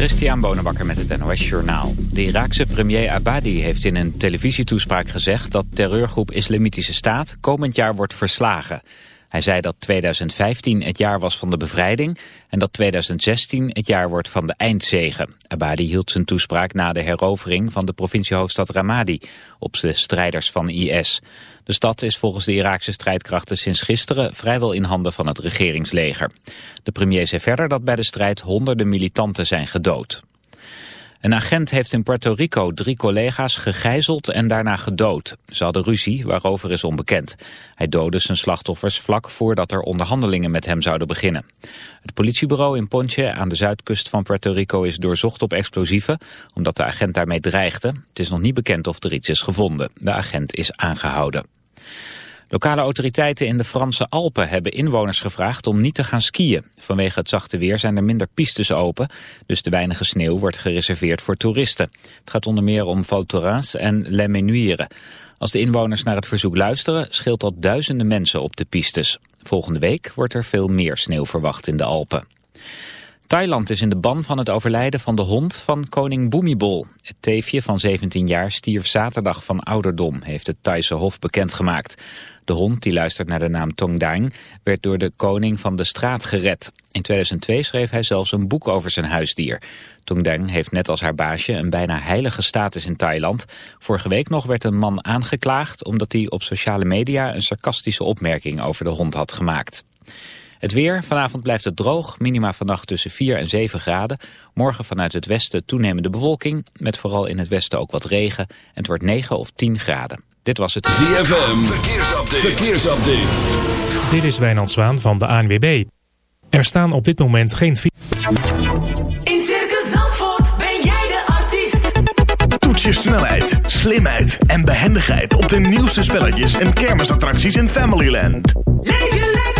Christian Bonenbakker met het NOS Journaal. De Iraakse premier Abadi heeft in een televisietoespraak gezegd... dat terreurgroep Islamitische Staat komend jaar wordt verslagen. Hij zei dat 2015 het jaar was van de bevrijding... en dat 2016 het jaar wordt van de eindzegen. Abadi hield zijn toespraak na de herovering van de provinciehoofdstad Ramadi... op de strijders van IS. De stad is volgens de Iraakse strijdkrachten sinds gisteren... vrijwel in handen van het regeringsleger. De premier zei verder dat bij de strijd honderden militanten zijn gedood. Een agent heeft in Puerto Rico drie collega's gegijzeld en daarna gedood. Ze hadden ruzie, waarover is onbekend. Hij doodde zijn slachtoffers vlak voordat er onderhandelingen met hem zouden beginnen. Het politiebureau in Ponche aan de zuidkust van Puerto Rico is doorzocht op explosieven, omdat de agent daarmee dreigde. Het is nog niet bekend of er iets is gevonden. De agent is aangehouden. Lokale autoriteiten in de Franse Alpen hebben inwoners gevraagd om niet te gaan skiën. Vanwege het zachte weer zijn er minder pistes open, dus de weinige sneeuw wordt gereserveerd voor toeristen. Het gaat onder meer om Val Thorens en Les Menuires. Als de inwoners naar het verzoek luisteren, scheelt dat duizenden mensen op de pistes. Volgende week wordt er veel meer sneeuw verwacht in de Alpen. Thailand is in de ban van het overlijden van de hond van koning Bhumibol. Het teefje van 17 jaar stierf zaterdag van ouderdom, heeft het Thaise Hof bekendgemaakt. De hond, die luistert naar de naam Tongdang, werd door de koning van de straat gered. In 2002 schreef hij zelfs een boek over zijn huisdier. Tongdang heeft net als haar baasje een bijna heilige status in Thailand. Vorige week nog werd een man aangeklaagd omdat hij op sociale media een sarcastische opmerking over de hond had gemaakt. Het weer, vanavond blijft het droog, minima vannacht tussen 4 en 7 graden. Morgen vanuit het westen toenemende bewolking, met vooral in het westen ook wat regen. En het wordt 9 of 10 graden. Dit was het ZFM, verkeersupdate. verkeersupdate. Dit is Wijnand Zwaan van de ANWB. Er staan op dit moment geen... In Circus Zandvoort ben jij de artiest. Toets je snelheid, slimheid en behendigheid op de nieuwste spelletjes en kermisattracties in Familyland. Leef je lekker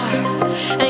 And.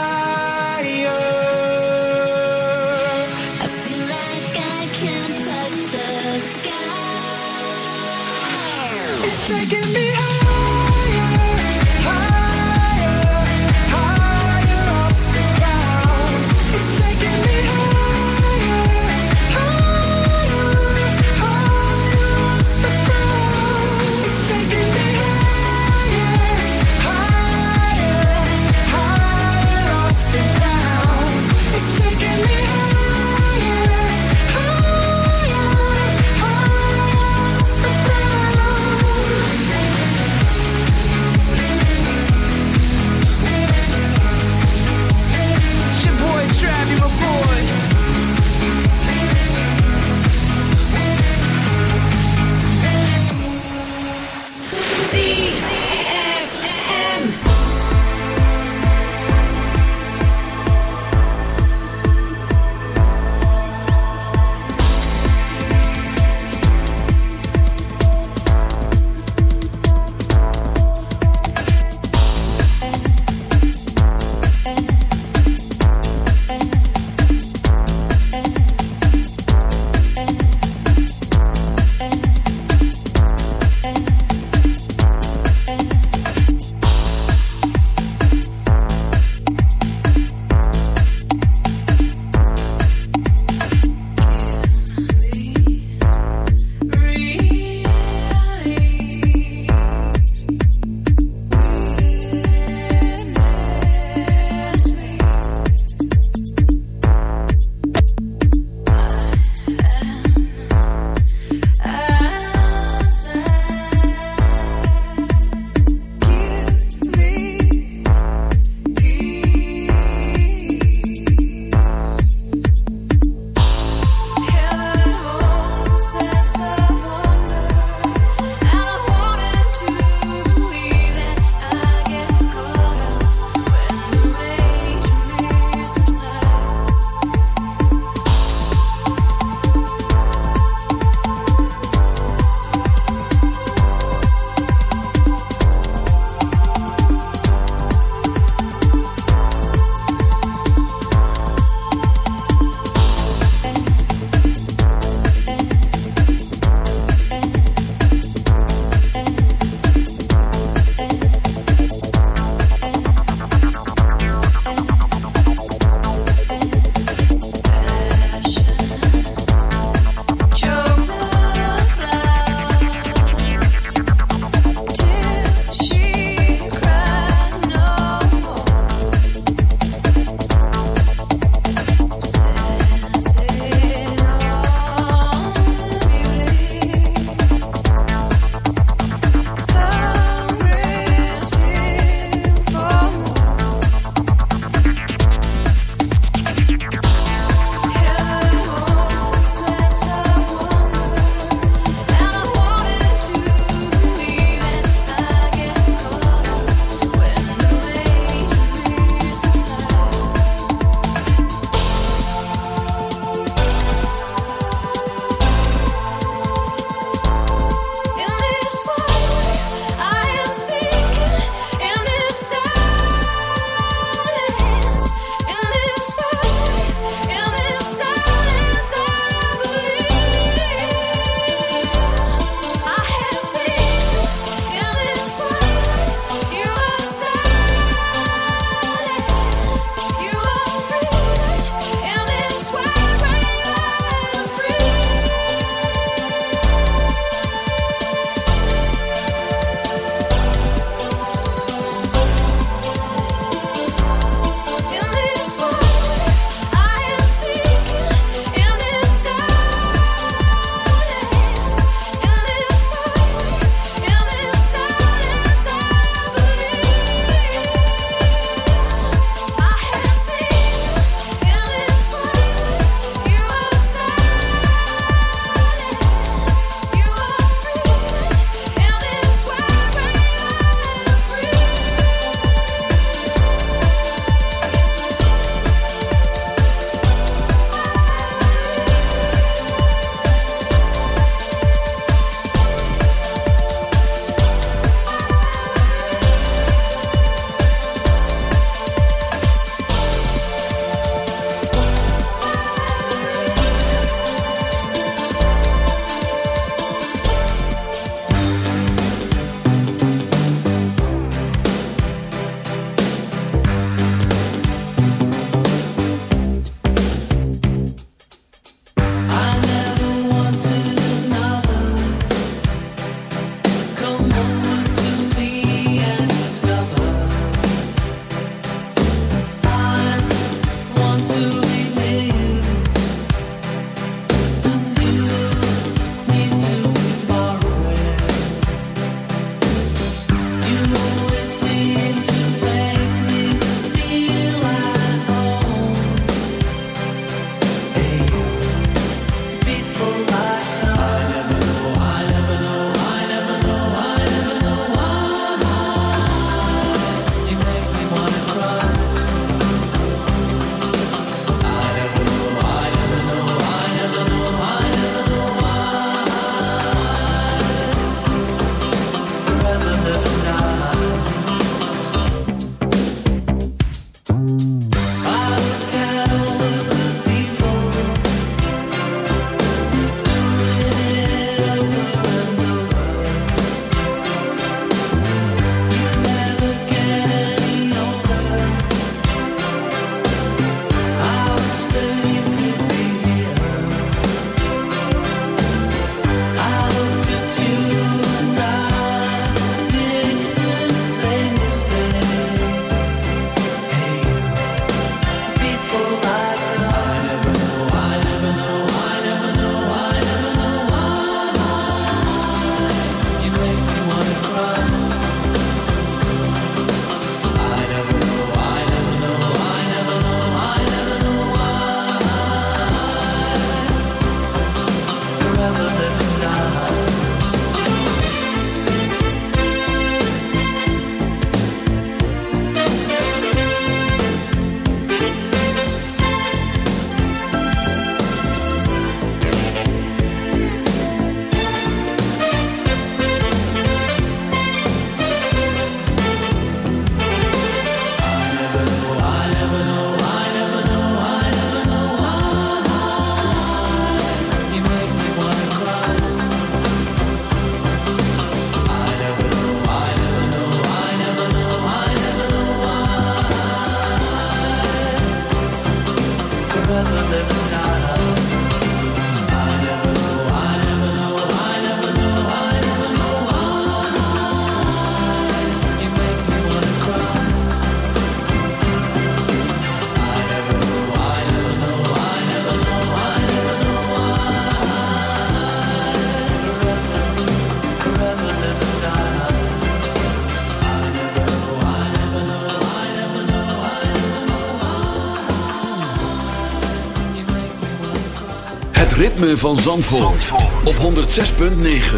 Ritme van Zandvoort, op 106.9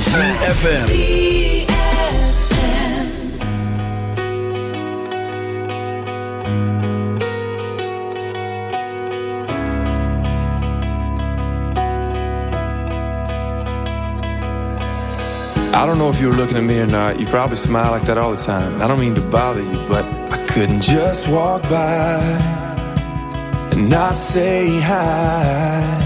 CFFM I don't know if you were looking at me or not. You probably smile like that all the time. I don't mean to bother you, but I couldn't just walk by and not say hi.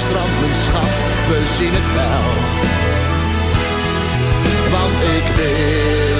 strand, mijn schat, we zien het wel. Want ik wil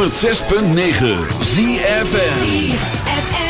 106.9 ZFN